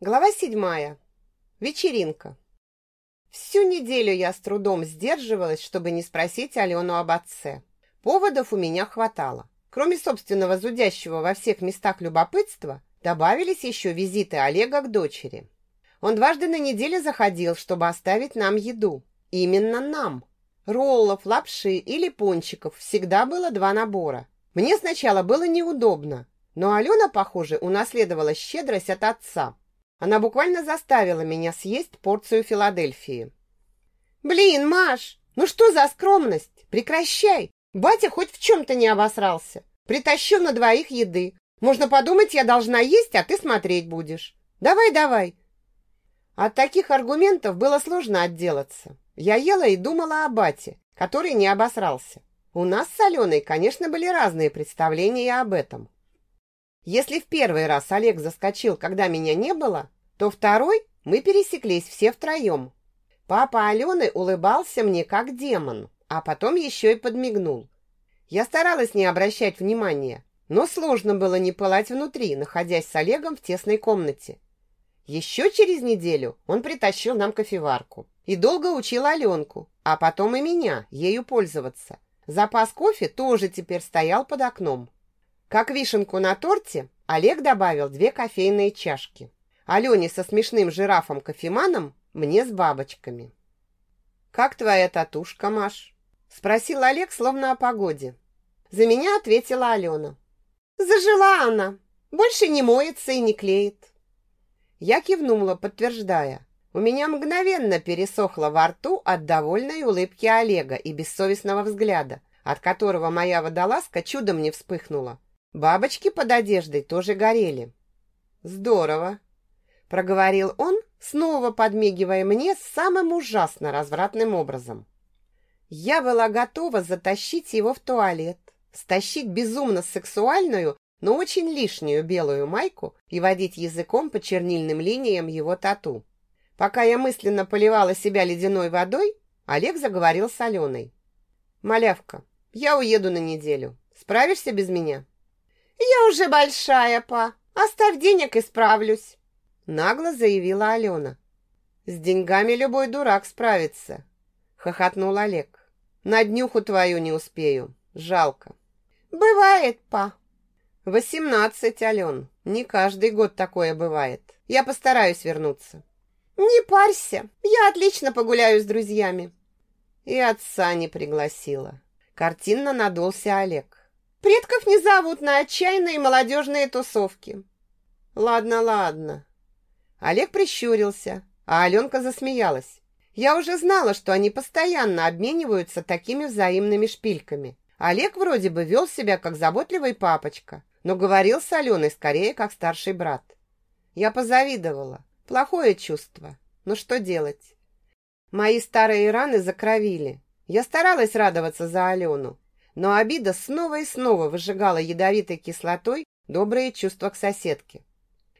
Глава седьмая. Вечеринка. Всю неделю я с трудом сдерживалась, чтобы не спросить Алену об отце. Поводов у меня хватало. Кроме собственного зудящего во всех местах любопытства, добавились еще визиты Олега к дочери. Он дважды на неделю заходил, чтобы оставить нам еду. Именно нам. Роллов, лапши или пончиков всегда было два набора. Мне сначала было неудобно, но Алена, похоже, унаследовала щедрость от отца. Она буквально заставила меня съесть порцию Филадельфии. «Блин, Маш, ну что за скромность? Прекращай! Батя хоть в чем-то не обосрался. Притащил на двоих еды. Можно подумать, я должна есть, а ты смотреть будешь. Давай, давай!» От таких аргументов было сложно отделаться. Я ела и думала о бате, который не обосрался. У нас с Аленой, конечно, были разные представления об этом. Если в первый раз Олег заскочил, когда меня не было, то второй мы пересеклись все втроем. Папа Алены улыбался мне как демон, а потом еще и подмигнул. Я старалась не обращать внимания, но сложно было не пылать внутри, находясь с Олегом в тесной комнате. Еще через неделю он притащил нам кофеварку и долго учил Аленку, а потом и меня ею пользоваться. Запас кофе тоже теперь стоял под окном. Как вишенку на торте, Олег добавил две кофейные чашки. Алене со смешным жирафом-кофеманом, мне с бабочками. «Как твоя татушка, Маш?» Спросил Олег, словно о погоде. За меня ответила Алена. «Зажила она. Больше не моется и не клеит». Я кивнула, подтверждая. У меня мгновенно пересохло во рту от довольной улыбки Олега и бессовестного взгляда, от которого моя водолазка чудом не вспыхнула. Бабочки под одеждой тоже горели. Здорово, проговорил он, снова подмигивая мне самым ужасно развратным образом. Я была готова затащить его в туалет, стащить безумно сексуальную, но очень лишнюю белую майку и водить языком по чернильным линиям его тату. Пока я мысленно поливала себя ледяной водой, Олег заговорил с Аленой. «Малявка, я уеду на неделю. Справишься без меня?» «Я уже большая, па. Оставь денег и справлюсь», — нагло заявила Алена. «С деньгами любой дурак справится», — хохотнул Олег. «На днюху твою не успею. Жалко». «Бывает, па». «Восемнадцать, Ален. Не каждый год такое бывает. Я постараюсь вернуться». «Не парься. Я отлично погуляю с друзьями». И отца не пригласила. Картинно надулся Олег. Предков не зовут на отчаянные молодежные тусовки. Ладно, ладно. Олег прищурился, а Аленка засмеялась. Я уже знала, что они постоянно обмениваются такими взаимными шпильками. Олег вроде бы вел себя как заботливый папочка, но говорил с Аленой скорее как старший брат. Я позавидовала. Плохое чувство. Но что делать? Мои старые раны закровили. Я старалась радоваться за Алену, но обида снова и снова выжигала ядовитой кислотой добрые чувства к соседке.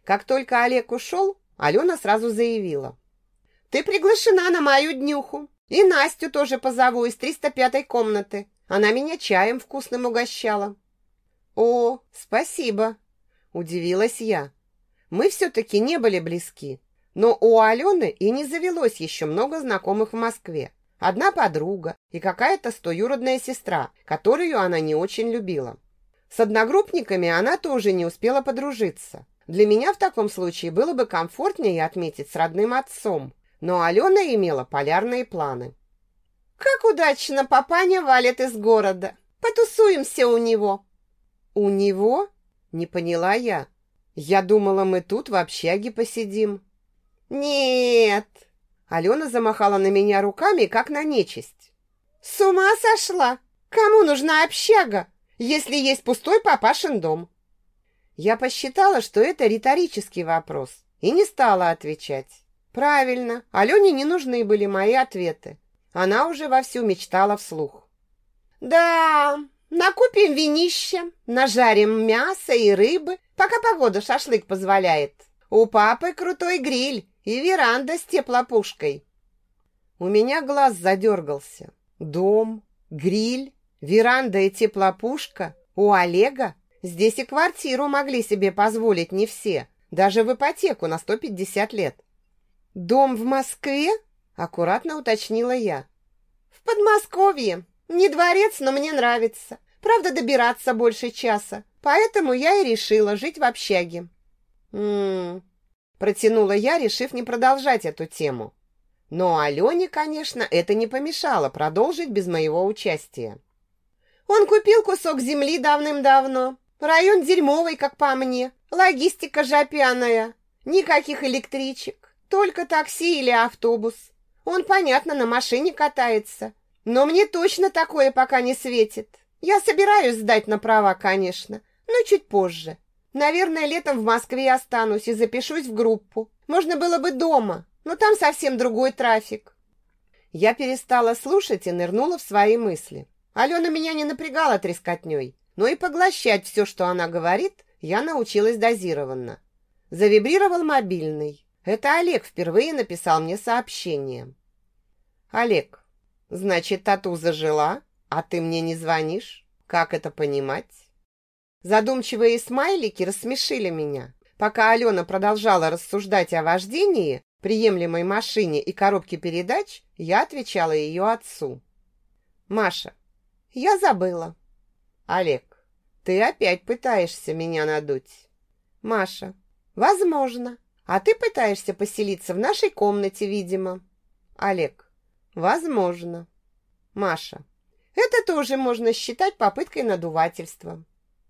Как только Олег ушел, Алена сразу заявила. «Ты приглашена на мою днюху. И Настю тоже позову из 305-й комнаты. Она меня чаем вкусным угощала». «О, спасибо!» – удивилась я. Мы все-таки не были близки, но у Алены и не завелось еще много знакомых в Москве. Одна подруга и какая-то стоюродная сестра, которую она не очень любила. С одногруппниками она тоже не успела подружиться. Для меня в таком случае было бы комфортнее отметить с родным отцом, но Алена имела полярные планы. «Как удачно папаня валит из города! Потусуемся у него!» «У него?» – не поняла я. «Я думала, мы тут в общаге посидим». «Нет!» Алена замахала на меня руками, как на нечисть. «С ума сошла! Кому нужна общага, если есть пустой папашин дом?» Я посчитала, что это риторический вопрос, и не стала отвечать. Правильно, Алене не нужны были мои ответы. Она уже вовсю мечтала вслух. «Да, накупим винища, нажарим мясо и рыбы, пока погода шашлык позволяет. У папы крутой гриль, и веранда с теплопушкой. У меня глаз задергался. Дом, гриль, веранда и теплопушка у Олега. Здесь и квартиру могли себе позволить не все, даже в ипотеку на 150 лет. «Дом в Москве?» – аккуратно уточнила я. «В Подмосковье. Не дворец, но мне нравится. Правда, добираться больше часа. Поэтому я и решила жить в общаге». «М-м-м», протянула я, решив не продолжать эту тему. Но Алене, конечно, это не помешало продолжить без моего участия. «Он купил кусок земли давным-давно. Район дерьмовый, как по мне. Логистика жопяная. Никаких электричек. Только такси или автобус. Он, понятно, на машине катается. Но мне точно такое пока не светит. Я собираюсь сдать на права, конечно, но чуть позже. Наверное, летом в Москве останусь и запишусь в группу. Можно было бы дома, но там совсем другой трафик. Я перестала слушать и нырнула в свои мысли. Алена меня не напрягала трескотней, но и поглощать все, что она говорит, я научилась дозированно. Завибрировал мобильный. Это Олег впервые написал мне сообщение. Олег, значит, тату зажила, а ты мне не звонишь? Как это понимать? Задумчивые смайлики рассмешили меня. Пока Алена продолжала рассуждать о вождении, приемлемой машине и коробке передач, я отвечала ее отцу. Маша, я забыла. Олег, ты опять пытаешься меня надуть. Маша, возможно. А ты пытаешься поселиться в нашей комнате, видимо. Олег. Возможно. Маша. Это тоже можно считать попыткой надувательства.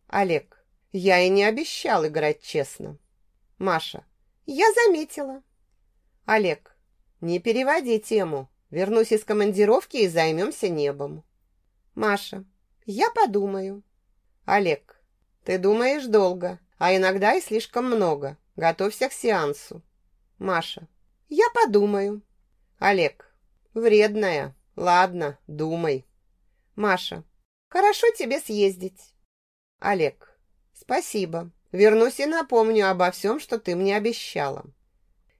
Олег. Я и не обещал играть честно. Маша. Я заметила. Олег. Не переводи тему. Вернусь из командировки и займемся небом. Маша. Я подумаю. Олег. Ты думаешь долго, а иногда и слишком много. Готовься к сеансу. Маша. Я подумаю. Олег. Вредная. Ладно, думай. Маша. Хорошо тебе съездить. Олег. Спасибо. Вернусь и напомню обо всем, что ты мне обещала.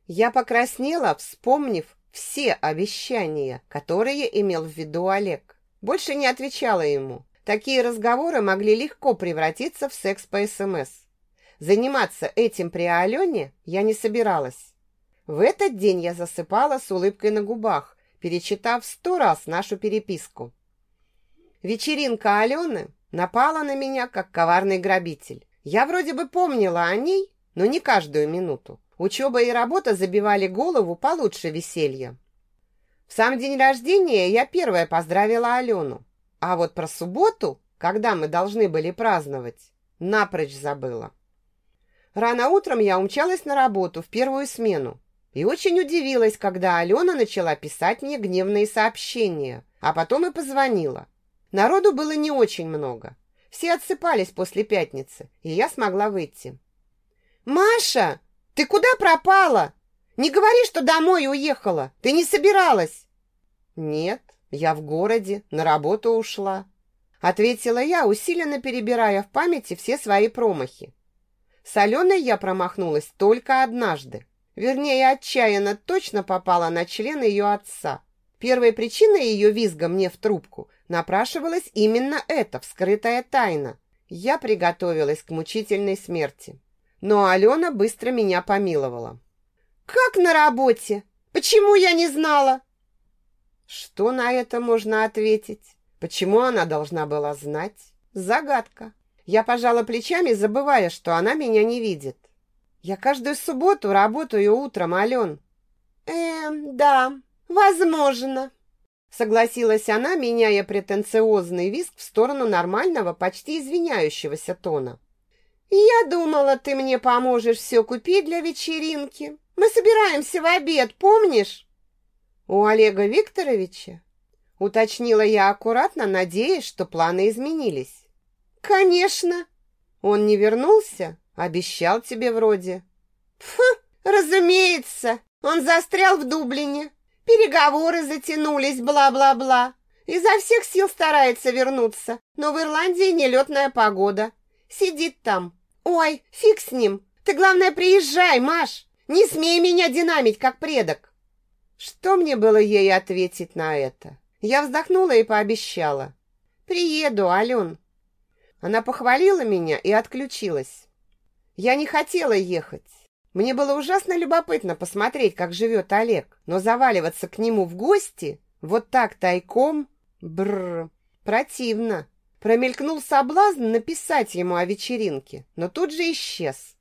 Я покраснела, вспомнив все обещания, которые имел в виду Олег. Больше не отвечала ему. Такие разговоры могли легко превратиться в секс по СМС. Заниматься этим при Алене я не собиралась. В этот день я засыпала с улыбкой на губах, перечитав сто раз нашу переписку. Вечеринка Алены напала на меня, как коварный грабитель. Я вроде бы помнила о ней, но не каждую минуту. Учеба и работа забивали голову получше веселья. В сам день рождения я первая поздравила Алену. А вот про субботу, когда мы должны были праздновать, напрочь забыла. Рано утром я умчалась на работу в первую смену и очень удивилась, когда Алена начала писать мне гневные сообщения, а потом и позвонила. Народу было не очень много. Все отсыпались после пятницы, и я смогла выйти. «Маша, ты куда пропала? Не говори, что домой уехала. Ты не собиралась?» «Нет, я в городе, на работу ушла», ответила я, усиленно перебирая в памяти все свои промахи. С Аленой я промахнулась только однажды. Вернее, отчаянно точно попала на член ее отца. Первой причиной ее визга мне в трубку напрашивалась именно эта вскрытая тайна. Я приготовилась к мучительной смерти. Но Алена быстро меня помиловала. «Как на работе? Почему я не знала?» Что на это можно ответить? Почему она должна была знать? Загадка. Я пожала плечами, забывая, что она меня не видит. Я каждую субботу работаю утром, Ален. Эм, да, возможно. Согласилась она, меняя претенциозный виск в сторону нормального, почти извиняющегося тона. «Я думала, ты мне поможешь все купить для вечеринки. Мы собираемся в обед, помнишь?» «У Олега Викторовича?» Уточнила я аккуратно, надеясь, что планы изменились. «Конечно!» «Он не вернулся? Обещал тебе вроде». «Фу, разумеется! Он застрял в Дублине. Переговоры затянулись, бла-бла-бла. Изо всех сил старается вернуться, но в Ирландии нелетная погода. Сидит там. Ой, фиг с ним. Ты, главное, приезжай, Маш. Не смей меня динамить, как предок». Что мне было ей ответить на это? Я вздохнула и пообещала. «Приеду, Ален. Она похвалила меня и отключилась. Я не хотела ехать. Мне было ужасно любопытно посмотреть, как живет Олег, но заваливаться к нему в гости вот так тайком... Бррр, противно. Промелькнул соблазн написать ему о вечеринке, но тут же исчез.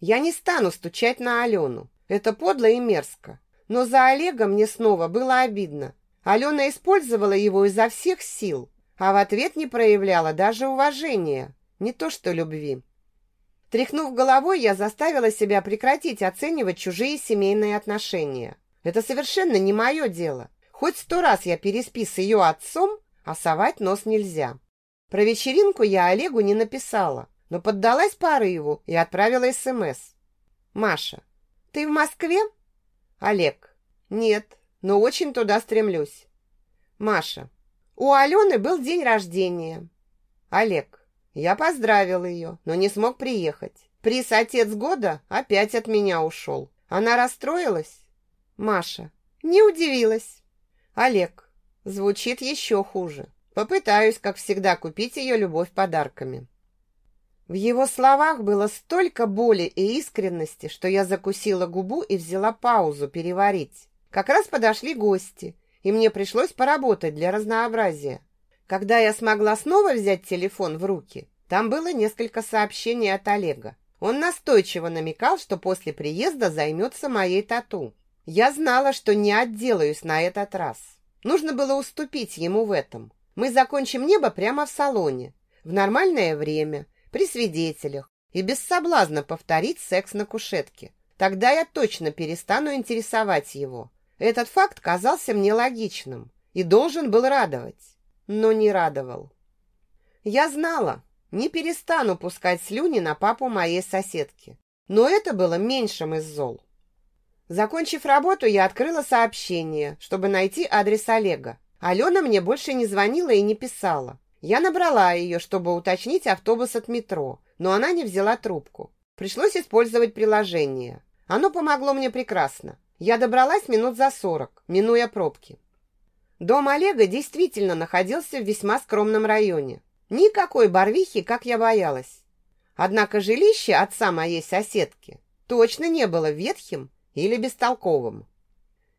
Я не стану стучать на Алену. Это подло и мерзко. Но за Олега мне снова было обидно. Алена использовала его изо всех сил, а в ответ не проявляла даже уважения, не то что любви. Тряхнув головой, я заставила себя прекратить оценивать чужие семейные отношения. Это совершенно не мое дело. Хоть сто раз я переспи с ее отцом, а совать нос нельзя. Про вечеринку я Олегу не написала, но поддалась порыву и отправила СМС. «Маша, ты в Москве?» «Олег, нет, но очень туда стремлюсь». «Маша, у Алены был день рождения». «Олег, я поздравил ее, но не смог приехать. Приз «Отец года» опять от меня ушел. Она расстроилась? Маша. Не удивилась. Олег. Звучит еще хуже. Попытаюсь, как всегда, купить ее любовь подарками. В его словах было столько боли и искренности, что я закусила губу и взяла паузу переварить. Как раз подошли гости, и мне пришлось поработать для разнообразия. Когда я смогла снова взять телефон в руки, там было несколько сообщений от Олега. Он настойчиво намекал, что после приезда займется моей тату. Я знала, что не отделаюсь на этот раз. Нужно было уступить ему в этом. Мы закончим небо прямо в салоне, в нормальное время, при свидетелях, и без соблазна повторить секс на кушетке. Тогда я точно перестану интересовать его. Этот факт казался мне логичным и должен был радовать но не радовал. Я знала, не перестану пускать слюни на папу моей соседки, но это было меньшим из зол. Закончив работу, я открыла сообщение, чтобы найти адрес Олега. Алена мне больше не звонила и не писала. Я набрала ее, чтобы уточнить автобус от метро, но она не взяла трубку. Пришлось использовать приложение. Оно помогло мне прекрасно. Я добралась минут за сорок, минуя пробки. Дом Олега действительно находился в весьма скромном районе. Никакой барвихи, как я боялась. Однако жилище отца моей соседки точно не было ветхим или бестолковым.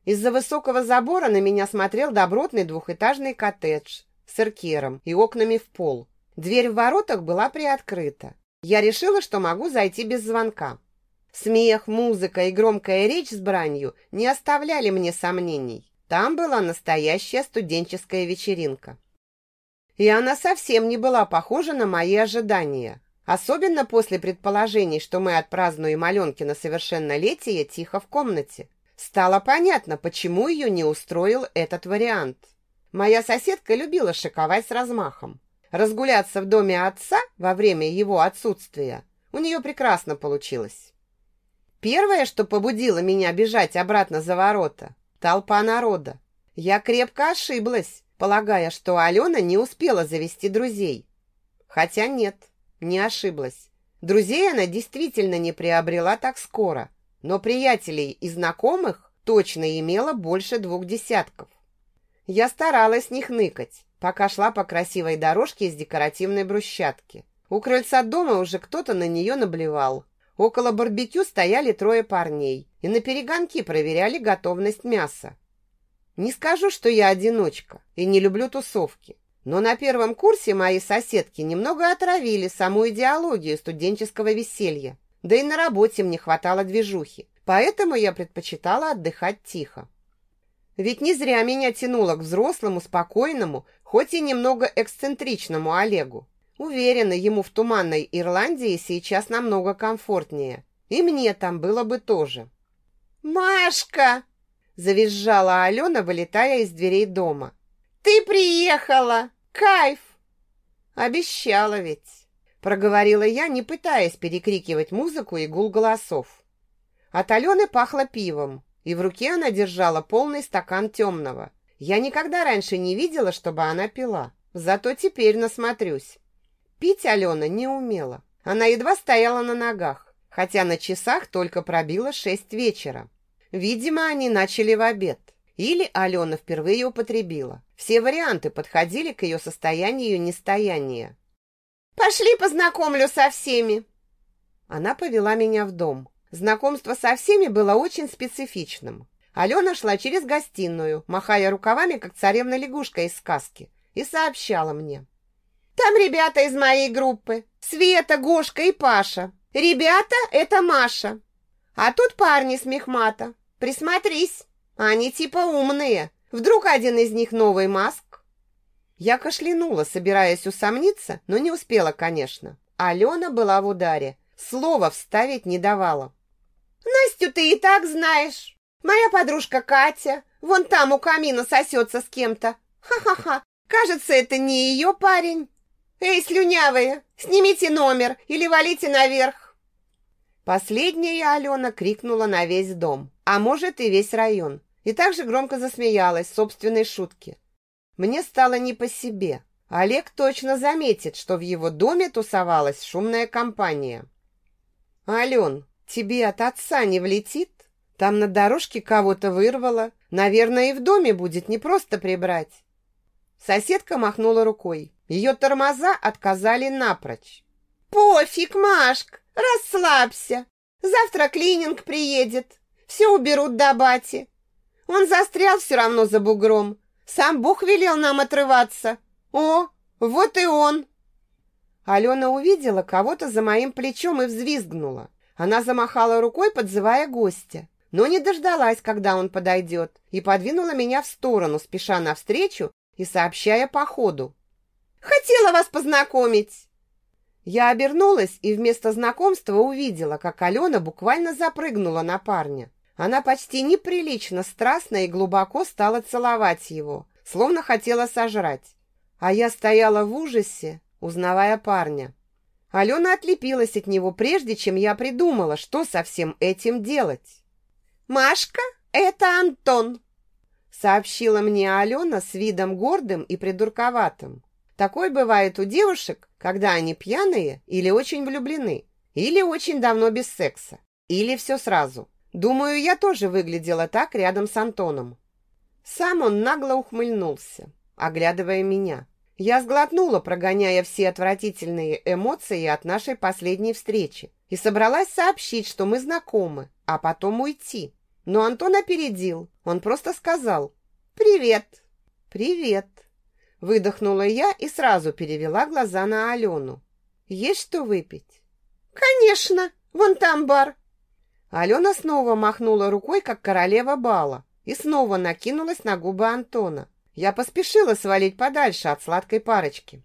Из-за высокого забора на меня смотрел добротный двухэтажный коттедж с эркером и окнами в пол. Дверь в воротах была приоткрыта. Я решила, что могу зайти без звонка. Смех, музыка и громкая речь с бранью не оставляли мне сомнений. Там была настоящая студенческая вечеринка. И она совсем не была похожа на мои ожидания. Особенно после предположений, что мы отпразднуем Аленкино совершеннолетие тихо в комнате. Стало понятно, почему ее не устроил этот вариант. Моя соседка любила шиковать с размахом. Разгуляться в доме отца во время его отсутствия у нее прекрасно получилось. Первое, что побудило меня бежать обратно за ворота, Толпа народа. Я крепко ошиблась, полагая, что Алена не успела завести друзей. Хотя нет, не ошиблась. Друзей она действительно не приобрела так скоро, но приятелей и знакомых точно имела больше двух десятков. Я старалась не хныкать, пока шла по красивой дорожке из декоративной брусчатки. У крыльца дома уже кто-то на нее наблевал. Около барбекю стояли трое парней и на перегонки проверяли готовность мяса. Не скажу, что я одиночка и не люблю тусовки, но на первом курсе мои соседки немного отравили саму идеологию студенческого веселья, да и на работе мне хватало движухи, поэтому я предпочитала отдыхать тихо. Ведь не зря меня тянуло к взрослому, спокойному, хоть и немного эксцентричному Олегу. Уверена, ему в туманной Ирландии сейчас намного комфортнее. И мне там было бы тоже. «Машка!» – завизжала Алена, вылетая из дверей дома. «Ты приехала! Кайф!» «Обещала ведь!» – проговорила я, не пытаясь перекрикивать музыку и гул голосов. От Алены пахло пивом, и в руке она держала полный стакан темного. Я никогда раньше не видела, чтобы она пила, зато теперь насмотрюсь. Пить Алена не умела. Она едва стояла на ногах, хотя на часах только пробило шесть вечера. Видимо, они начали в обед. Или Алена впервые употребила. Все варианты подходили к ее состоянию нестояния. «Пошли познакомлю со всеми!» Она повела меня в дом. Знакомство со всеми было очень специфичным. Алена шла через гостиную, махая рукавами, как царевна-лягушка из сказки, и сообщала мне. «Там ребята из моей группы. Света, Гошка и Паша. Ребята — это Маша. А тут парни с мехмата. Присмотрись, они типа умные. Вдруг один из них новый Маск?» Я кашлянула, собираясь усомниться, но не успела, конечно. Алена была в ударе. Слова вставить не давала. «Настю ты и так знаешь. Моя подружка Катя вон там у камина сосется с кем-то. Ха-ха-ха, кажется, это не ее парень. Эй, слюнявые, снимите номер или валите наверх. Последняя Алена крикнула на весь дом, а может и весь район, и также громко засмеялась собственной шутке. Мне стало не по себе. Олег точно заметит, что в его доме тусовалась шумная компания. «Ален, тебе от отца не влетит?» Там на дорожке кого-то вырвало. Наверное, и в доме будет не просто прибрать. Соседка махнула рукой. Ее тормоза отказали напрочь. «Пофиг, Машк, расслабься. Завтра клининг приедет. Все уберут до бати. Он застрял все равно за бугром. Сам Бог велел нам отрываться. О, вот и он!» Алена увидела кого-то за моим плечом и взвизгнула. Она замахала рукой, подзывая гостя но не дождалась, когда он подойдет, и подвинула меня в сторону, спеша навстречу и сообщая по ходу. «Хотела вас познакомить!» Я обернулась и вместо знакомства увидела, как Алена буквально запрыгнула на парня. Она почти неприлично страстно и глубоко стала целовать его, словно хотела сожрать. А я стояла в ужасе, узнавая парня. Алена отлепилась от него, прежде чем я придумала, что со всем этим делать. «Машка, это Антон!» Сообщила мне Алена с видом гордым и придурковатым. Такой бывает у девушек, когда они пьяные или очень влюблены, или очень давно без секса, или все сразу. Думаю, я тоже выглядела так рядом с Антоном. Сам он нагло ухмыльнулся, оглядывая меня. Я сглотнула, прогоняя все отвратительные эмоции от нашей последней встречи, и собралась сообщить, что мы знакомы, а потом уйти. Но Антон опередил. Он просто сказал «Привет». «Привет». Выдохнула я и сразу перевела глаза на Алену. «Есть что выпить?» «Конечно! Вон там бар!» Алена снова махнула рукой, как королева бала, и снова накинулась на губы Антона. Я поспешила свалить подальше от сладкой парочки.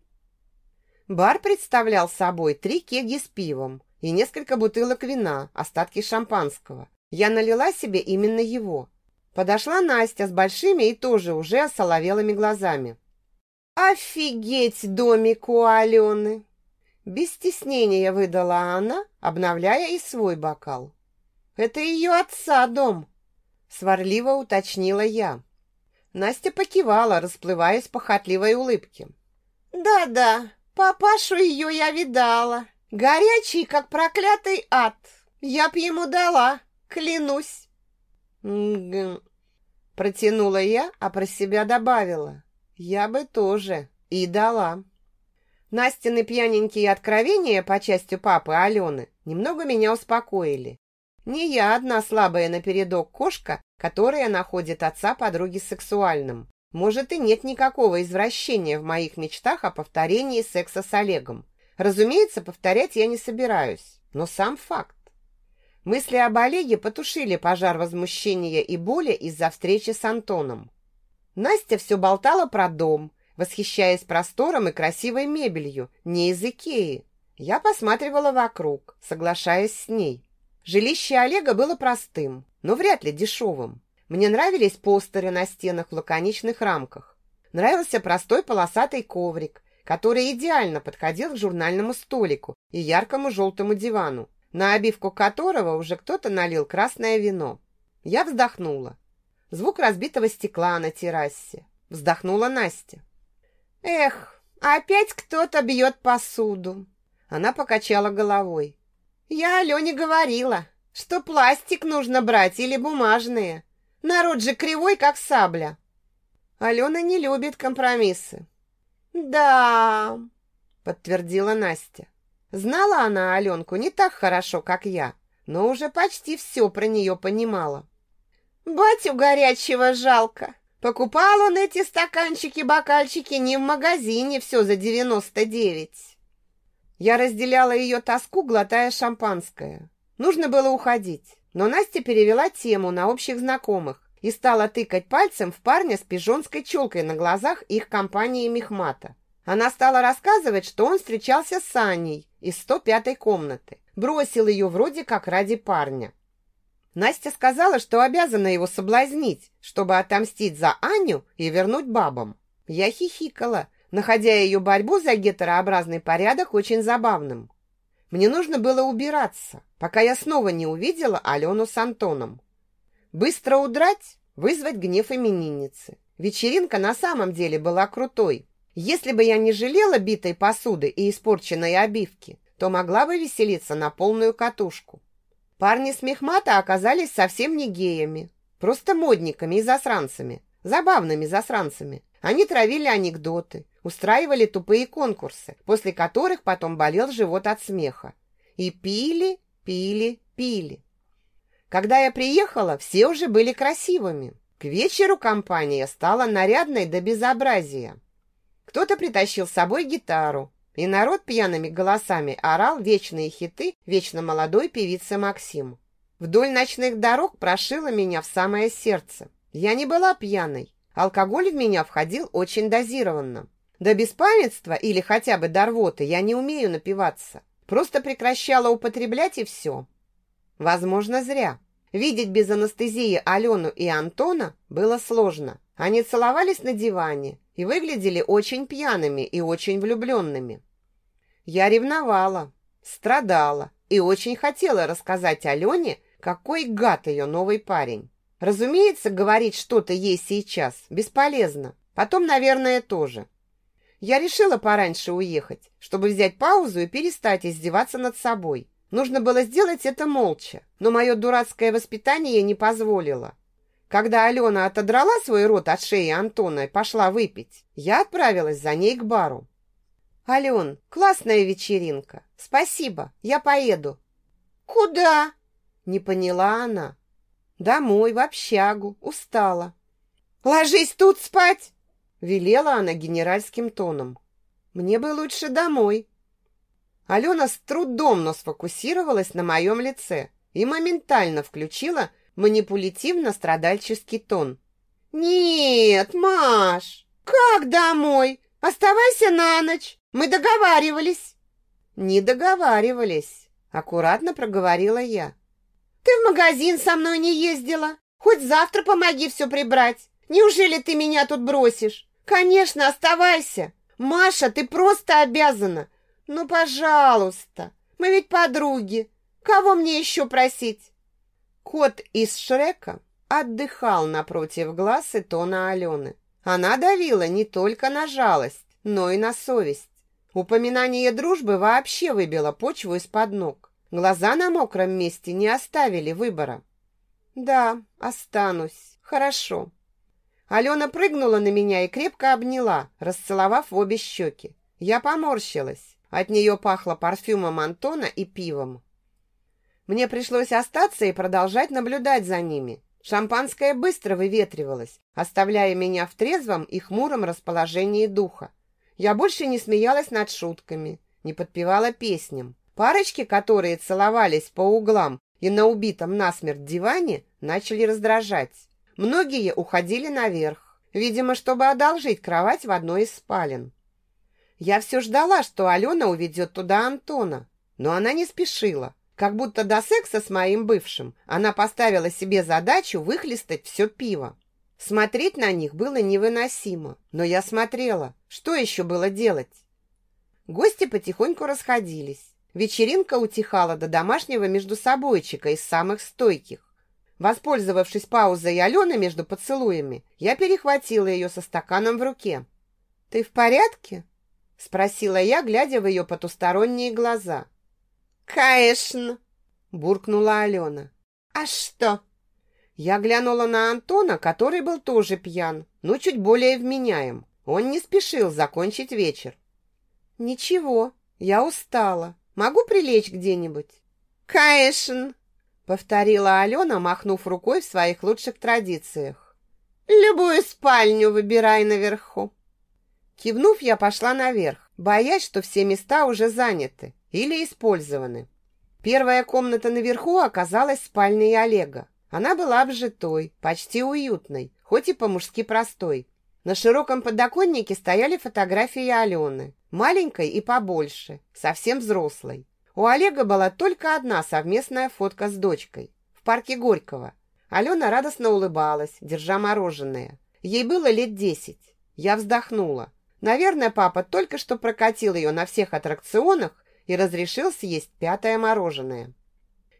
Бар представлял собой три кеги с пивом и несколько бутылок вина, остатки шампанского. Я налила себе именно его. Подошла Настя с большими и тоже уже осоловелыми глазами. «Офигеть домик у Алены!» Без стеснения выдала она, обновляя и свой бокал. «Это ее отца дом!» Сварливо уточнила я. Настя покивала, расплываясь похотливой улыбке. «Да-да, папашу ее я видала. Горячий, как проклятый ад. Я б ему дала, Клянусь. Протянула я, а про себя добавила. Я бы тоже и дала. Настины пьяненькие откровения по части папы Алены немного меня успокоили. Не я одна слабая напередок кошка, которая находит отца подруги сексуальным. Может, и нет никакого извращения в моих мечтах о повторении секса с Олегом. Разумеется, повторять я не собираюсь, но сам факт. Мысли об Олеге потушили пожар возмущения и боли из-за встречи с Антоном. Настя все болтала про дом, восхищаясь простором и красивой мебелью, не из Икеи. Я посматривала вокруг, соглашаясь с ней. Жилище Олега было простым, но вряд ли дешевым. Мне нравились постеры на стенах в лаконичных рамках. Нравился простой полосатый коврик, который идеально подходил к журнальному столику и яркому желтому дивану, на обивку которого уже кто-то налил красное вино. Я вздохнула. Звук разбитого стекла на террасе. Вздохнула Настя. «Эх, опять кто-то бьет посуду!» Она покачала головой. «Я Алене говорила, что пластик нужно брать или бумажные. Народ же кривой, как сабля». Алена не любит компромиссы. «Да», — подтвердила Настя. Знала она Аленку не так хорошо, как я, но уже почти все про нее понимала. «Батю горячего жалко. Покупал он эти стаканчики-бокальчики не в магазине, все за девяносто девять». Я разделяла ее тоску, глотая шампанское. Нужно было уходить, но Настя перевела тему на общих знакомых и стала тыкать пальцем в парня с пижонской челкой на глазах их компании Мехмата. Она стала рассказывать, что он встречался с Аней из 105-й комнаты. Бросил ее вроде как ради парня. Настя сказала, что обязана его соблазнить, чтобы отомстить за Аню и вернуть бабам. Я хихикала, находя ее борьбу за гетерообразный порядок очень забавным. Мне нужно было убираться, пока я снова не увидела Алену с Антоном. Быстро удрать, вызвать гнев именинницы. Вечеринка на самом деле была крутой. Если бы я не жалела битой посуды и испорченной обивки, то могла бы веселиться на полную катушку. Парни с мехмата оказались совсем не геями, просто модниками и засранцами, забавными засранцами. Они травили анекдоты, устраивали тупые конкурсы, после которых потом болел живот от смеха. И пили, пили, пили. Когда я приехала, все уже были красивыми. К вечеру компания стала нарядной до безобразия. Кто-то притащил с собой гитару, и народ пьяными голосами орал вечные хиты вечно молодой певицы Максим. Вдоль ночных дорог прошила меня в самое сердце. Я не была пьяной. Алкоголь в меня входил очень дозированно. До беспамятства или хотя бы до рвоты я не умею напиваться. Просто прекращала употреблять и все. Возможно, зря. Видеть без анестезии Алену и Антона было сложно. Они целовались на диване и выглядели очень пьяными и очень влюбленными. Я ревновала, страдала и очень хотела рассказать Алене, какой гад ее новый парень. Разумеется, говорить что-то ей сейчас бесполезно. Потом, наверное, тоже. Я решила пораньше уехать, чтобы взять паузу и перестать издеваться над собой. Нужно было сделать это молча, но мое дурацкое воспитание не позволило. Когда Алена отодрала свой рот от шеи Антона и пошла выпить, я отправилась за ней к бару. «Ален, классная вечеринка. Спасибо, я поеду». «Куда?» – не поняла она. «Домой, в общагу, устала». «Ложись тут спать!» – велела она генеральским тоном. «Мне бы лучше домой», Алена с трудом, но сфокусировалась на моем лице и моментально включила манипулятивно-страдальческий тон. «Нет, Маш, как домой? Оставайся на ночь, мы договаривались». «Не договаривались», — аккуратно проговорила я. «Ты в магазин со мной не ездила? Хоть завтра помоги все прибрать. Неужели ты меня тут бросишь? Конечно, оставайся. Маша, ты просто обязана. «Ну, пожалуйста, мы ведь подруги. Кого мне еще просить?» Кот из Шрека отдыхал напротив глаз и тона Алены. Она давила не только на жалость, но и на совесть. Упоминание дружбы вообще выбило почву из-под ног. Глаза на мокром месте не оставили выбора. «Да, останусь. Хорошо». Алена прыгнула на меня и крепко обняла, расцеловав в обе щеки. Я поморщилась. От нее пахло парфюмом Антона и пивом. Мне пришлось остаться и продолжать наблюдать за ними. Шампанское быстро выветривалось, оставляя меня в трезвом и хмуром расположении духа. Я больше не смеялась над шутками, не подпевала песням. Парочки, которые целовались по углам и на убитом насмерть диване, начали раздражать. Многие уходили наверх, видимо, чтобы одолжить кровать в одной из спален. Я все ждала, что Алена уведет туда Антона, но она не спешила. Как будто до секса с моим бывшим она поставила себе задачу выхлестать все пиво. Смотреть на них было невыносимо, но я смотрела. Что еще было делать? Гости потихоньку расходились. Вечеринка утихала до домашнего междусобойчика из самых стойких. Воспользовавшись паузой Алены между поцелуями, я перехватила ее со стаканом в руке. «Ты в порядке?» Спросила я, глядя в ее потусторонние глаза. «Конечно!» – буркнула Алена. «А что?» Я глянула на Антона, который был тоже пьян, но чуть более вменяем. Он не спешил закончить вечер. «Ничего, я устала. Могу прилечь где-нибудь?» «Конечно!» повторила Алена, махнув рукой в своих лучших традициях. «Любую спальню выбирай наверху». Кивнув, я пошла наверх, боясь, что все места уже заняты или использованы. Первая комната наверху оказалась спальней Олега. Она была обжитой, почти уютной, хоть и по-мужски простой. На широком подоконнике стояли фотографии Алены, маленькой и побольше, совсем взрослой. У Олега была только одна совместная фотка с дочкой в парке Горького. Алена радостно улыбалась, держа мороженое. Ей было лет десять. Я вздохнула. Наверное, папа только что прокатил ее на всех аттракционах и разрешил съесть пятое мороженое.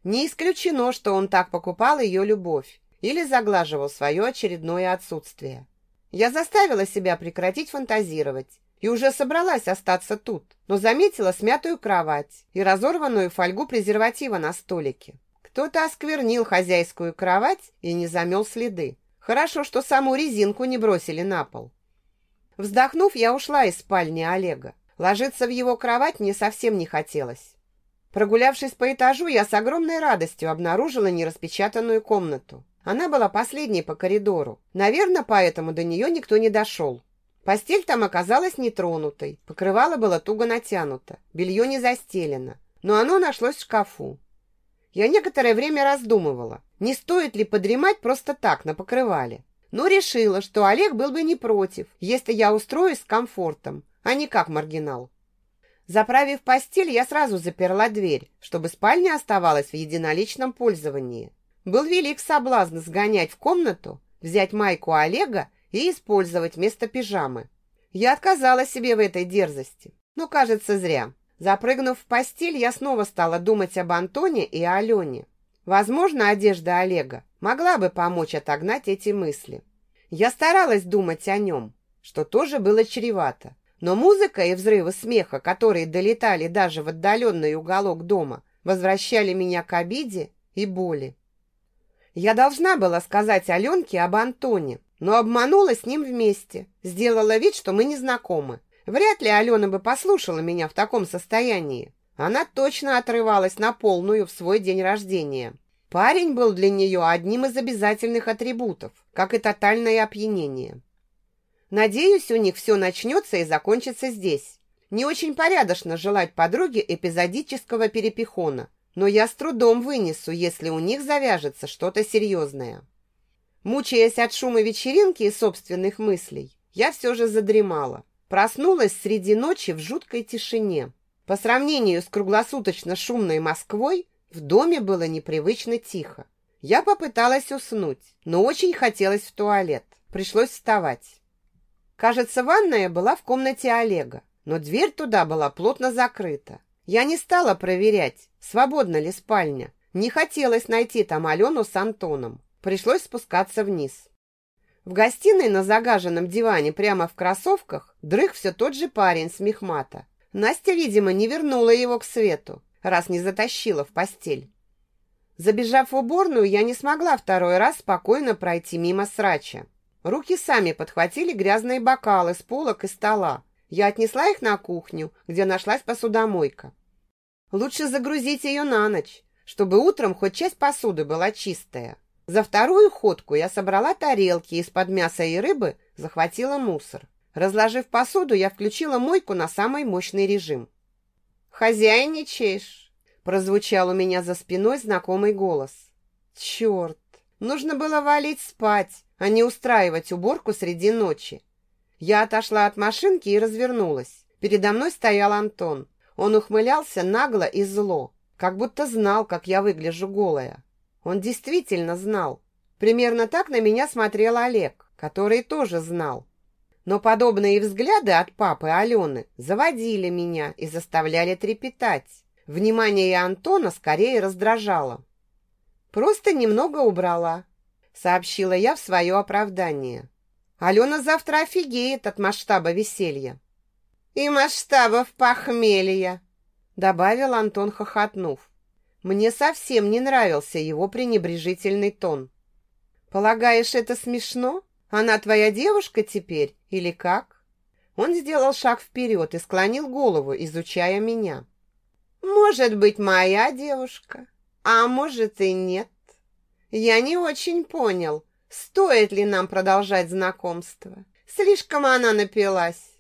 Не исключено, что он так покупал ее любовь или заглаживал свое очередное отсутствие. Я заставила себя прекратить фантазировать и уже собралась остаться тут, но заметила смятую кровать и разорванную фольгу презерватива на столике. Кто-то осквернил хозяйскую кровать и не замел следы. Хорошо, что саму резинку не бросили на пол. Вздохнув, я ушла из спальни Олега. Ложиться в его кровать мне совсем не хотелось. Прогулявшись по этажу, я с огромной радостью обнаружила нераспечатанную комнату. Она была последней по коридору. Наверное, поэтому до нее никто не дошел. Постель там оказалась нетронутой, покрывало было туго натянуто, белье не застелено, но оно нашлось в шкафу. Я некоторое время раздумывала, не стоит ли подремать просто так на покрывале, но решила, что Олег был бы не против, если я устроюсь с комфортом, а не как маргинал. Заправив постель, я сразу заперла дверь, чтобы спальня оставалась в единоличном пользовании. Был велик соблазн сгонять в комнату, взять майку Олега и использовать вместо пижамы. Я отказала себе в этой дерзости, но, кажется, зря. Запрыгнув в постель, я снова стала думать об Антоне и Алене. Возможно, одежда Олега могла бы помочь отогнать эти мысли. Я старалась думать о нем, что тоже было чревато. Но музыка и взрывы смеха, которые долетали даже в отдаленный уголок дома, возвращали меня к обиде и боли. Я должна была сказать Аленке об Антоне, но обманула с ним вместе, сделала вид, что мы не знакомы. Вряд ли Алена бы послушала меня в таком состоянии. Она точно отрывалась на полную в свой день рождения. Парень был для нее одним из обязательных атрибутов, как и тотальное опьянение. Надеюсь, у них все начнется и закончится здесь. Не очень порядочно желать подруге эпизодического перепихона, но я с трудом вынесу, если у них завяжется что-то серьезное. Мучаясь от шума вечеринки и собственных мыслей, я все же задремала. Проснулась среди ночи в жуткой тишине. По сравнению с круглосуточно шумной Москвой, в доме было непривычно тихо. Я попыталась уснуть, но очень хотелось в туалет. Пришлось вставать. Кажется, ванная была в комнате Олега, но дверь туда была плотно закрыта. Я не стала проверять, свободна ли спальня. Не хотелось найти там Алену с Антоном. Пришлось спускаться вниз. В гостиной на загаженном диване прямо в кроссовках дрых все тот же парень с мехмата. Настя, видимо, не вернула его к свету, раз не затащила в постель. Забежав в уборную, я не смогла второй раз спокойно пройти мимо срача. Руки сами подхватили грязные бокалы с полок и стола. Я отнесла их на кухню, где нашлась посудомойка. Лучше загрузить ее на ночь, чтобы утром хоть часть посуды была чистая. За вторую ходку я собрала тарелки из-под мяса и рыбы, захватила мусор. Разложив посуду, я включила мойку на самый мощный режим. «Хозяйничаешь?» прозвучал у меня за спиной знакомый голос. «Черт! Нужно было валить спать, а не устраивать уборку среди ночи. Я отошла от машинки и развернулась. Передо мной стоял Антон. Он ухмылялся нагло и зло, как будто знал, как я выгляжу голая. Он действительно знал. Примерно так на меня смотрел Олег, который тоже знал. Но подобные взгляды от папы Алены заводили меня и заставляли трепетать. Внимание Антона скорее раздражало. «Просто немного убрала», — сообщила я в свое оправдание. «Алена завтра офигеет от масштаба веселья». «И масштабов похмелья», — добавил Антон, хохотнув. Мне совсем не нравился его пренебрежительный тон. «Полагаешь, это смешно? Она твоя девушка теперь или как?» Он сделал шаг вперед и склонил голову, изучая меня. «Может быть, моя девушка, А может и нет. Я не очень понял, стоит ли нам продолжать знакомство. Слишком она напилась.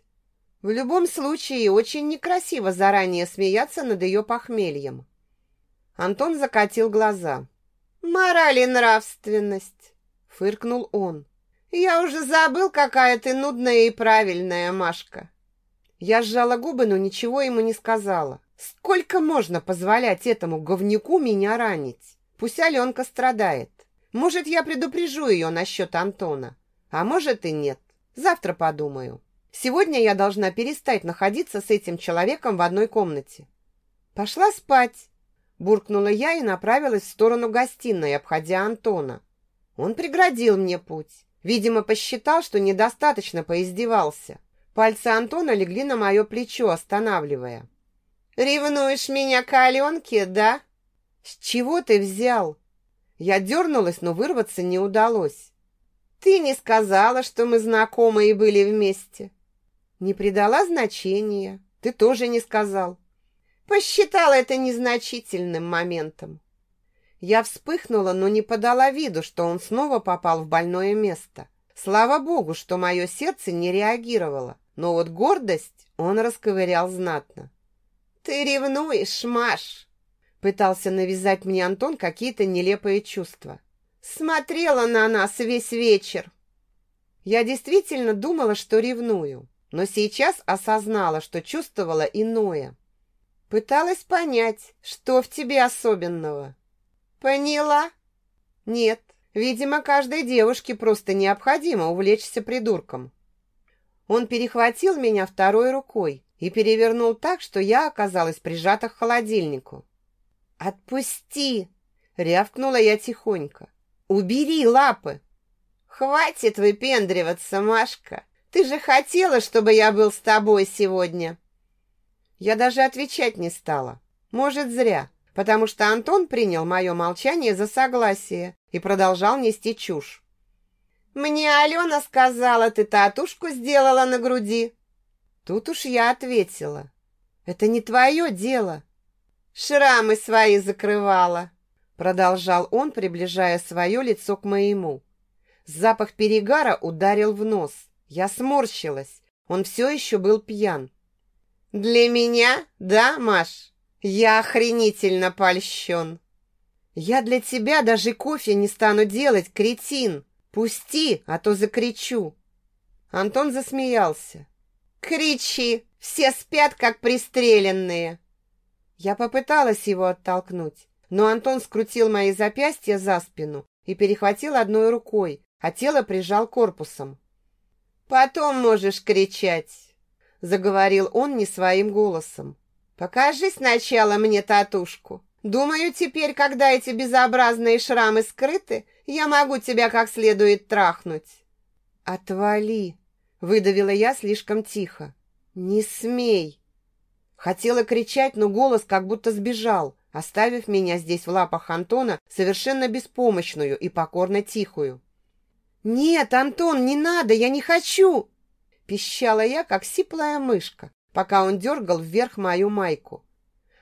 В любом случае, очень некрасиво заранее смеяться над ее похмельем. Антон закатил глаза. «Мораль и нравственность!» — фыркнул он. «Я уже забыл, какая ты нудная и правильная, Машка!» Я сжала губы, но ничего ему не сказала. Сколько можно позволять этому говнюку меня ранить? Пусть Аленка страдает. Может, я предупрежу ее насчет Антона. А может и нет. Завтра подумаю. Сегодня я должна перестать находиться с этим человеком в одной комнате. Пошла спать. Буркнула я и направилась в сторону гостиной, обходя Антона. Он преградил мне путь. Видимо, посчитал, что недостаточно поиздевался. Пальцы Антона легли на мое плечо, останавливая. «Ревнуешь меня к Аленке, да?» «С чего ты взял?» Я дернулась, но вырваться не удалось. «Ты не сказала, что мы знакомы и были вместе?» «Не придала значения. Ты тоже не сказал». «Посчитала это незначительным моментом». Я вспыхнула, но не подала виду, что он снова попал в больное место. Слава богу, что мое сердце не реагировало, но вот гордость он расковырял знатно. «Ты ревнуешь, Маш!» Пытался навязать мне Антон какие-то нелепые чувства. «Смотрела на нас весь вечер!» Я действительно думала, что ревную, но сейчас осознала, что чувствовала иное. Пыталась понять, что в тебе особенного. «Поняла?» «Нет, видимо, каждой девушке просто необходимо увлечься придурком». Он перехватил меня второй рукой, и перевернул так, что я оказалась прижата к холодильнику. «Отпусти!» — рявкнула я тихонько. «Убери лапы!» «Хватит выпендриваться, Машка! Ты же хотела, чтобы я был с тобой сегодня!» Я даже отвечать не стала. Может, зря, потому что Антон принял мое молчание за согласие и продолжал нести чушь. «Мне Алена сказала, ты татушку сделала на груди. Тут уж я ответила. Это не твое дело. Шрамы свои закрывала. Продолжал он, приближая свое лицо к моему. Запах перегара ударил в нос. Я сморщилась. Он все еще был пьян. «Для меня, да, Маш? Я охренительно польщен!» «Я для тебя даже кофе не стану делать, кретин! Пусти, а то закричу!» Антон засмеялся. «Кричи! Все спят, как пристреленные!» Я попыталась его оттолкнуть, но Антон скрутил мои запястья за спину и перехватил одной рукой, а тело прижал корпусом. «Потом можешь кричать!» — заговорил он не своим голосом. «Покажи сначала мне татушку. Думаю, теперь, когда эти безобразные шрамы скрыты, я могу тебя как следует трахнуть». «Отвали!» Выдавила я слишком тихо. «Не смей!» Хотела кричать, но голос как будто сбежал, оставив меня здесь в лапах Антона совершенно беспомощную и покорно тихую. «Нет, Антон, не надо, я не хочу!» Пищала я, как сиплая мышка, пока он дергал вверх мою майку.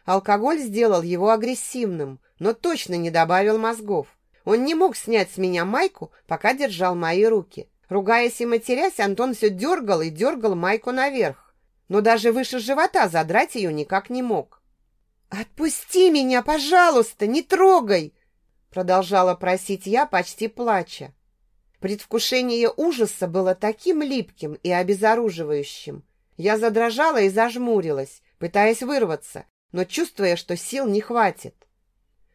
Алкоголь сделал его агрессивным, но точно не добавил мозгов. Он не мог снять с меня майку, пока держал мои руки. Ругаясь и матерясь, Антон все дергал и дергал майку наверх, но даже выше живота задрать ее никак не мог. «Отпусти меня, пожалуйста, не трогай!» Продолжала просить я, почти плача. Предвкушение ужаса было таким липким и обезоруживающим. Я задрожала и зажмурилась, пытаясь вырваться, но чувствуя, что сил не хватит.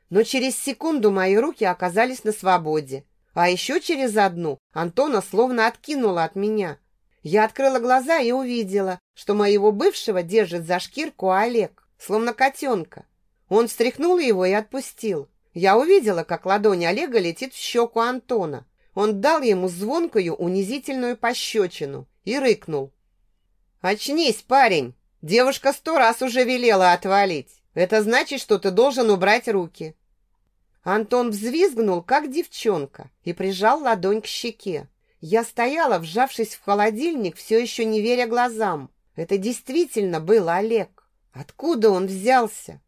Но через секунду мои руки оказались на свободе, а еще через одну Антона словно откинула от меня. Я открыла глаза и увидела, что моего бывшего держит за шкирку Олег, словно котенка. Он встряхнул его и отпустил. Я увидела, как ладонь Олега летит в щеку Антона. Он дал ему звонкую унизительную пощечину и рыкнул. «Очнись, парень! Девушка сто раз уже велела отвалить. Это значит, что ты должен убрать руки. Антон взвизгнул, как девчонка, и прижал ладонь к щеке. Я стояла, вжавшись в холодильник, все еще не веря глазам. Это действительно был Олег. Откуда он взялся?